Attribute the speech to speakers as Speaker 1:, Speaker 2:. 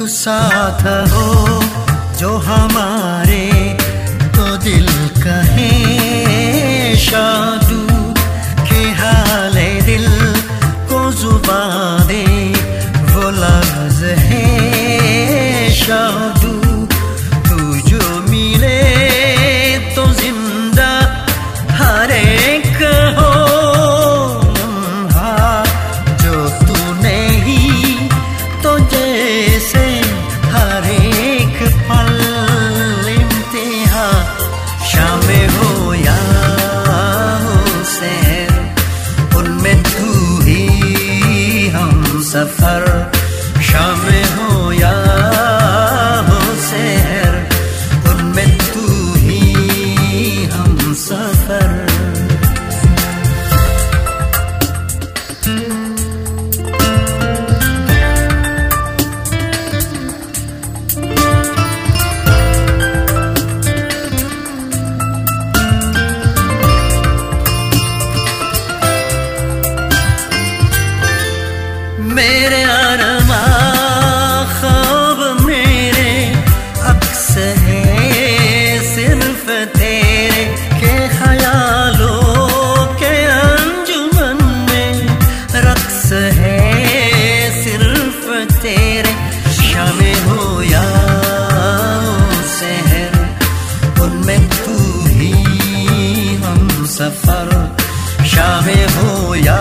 Speaker 1: तू साथ हो जो हमारे सफर सफ़र शामे हो या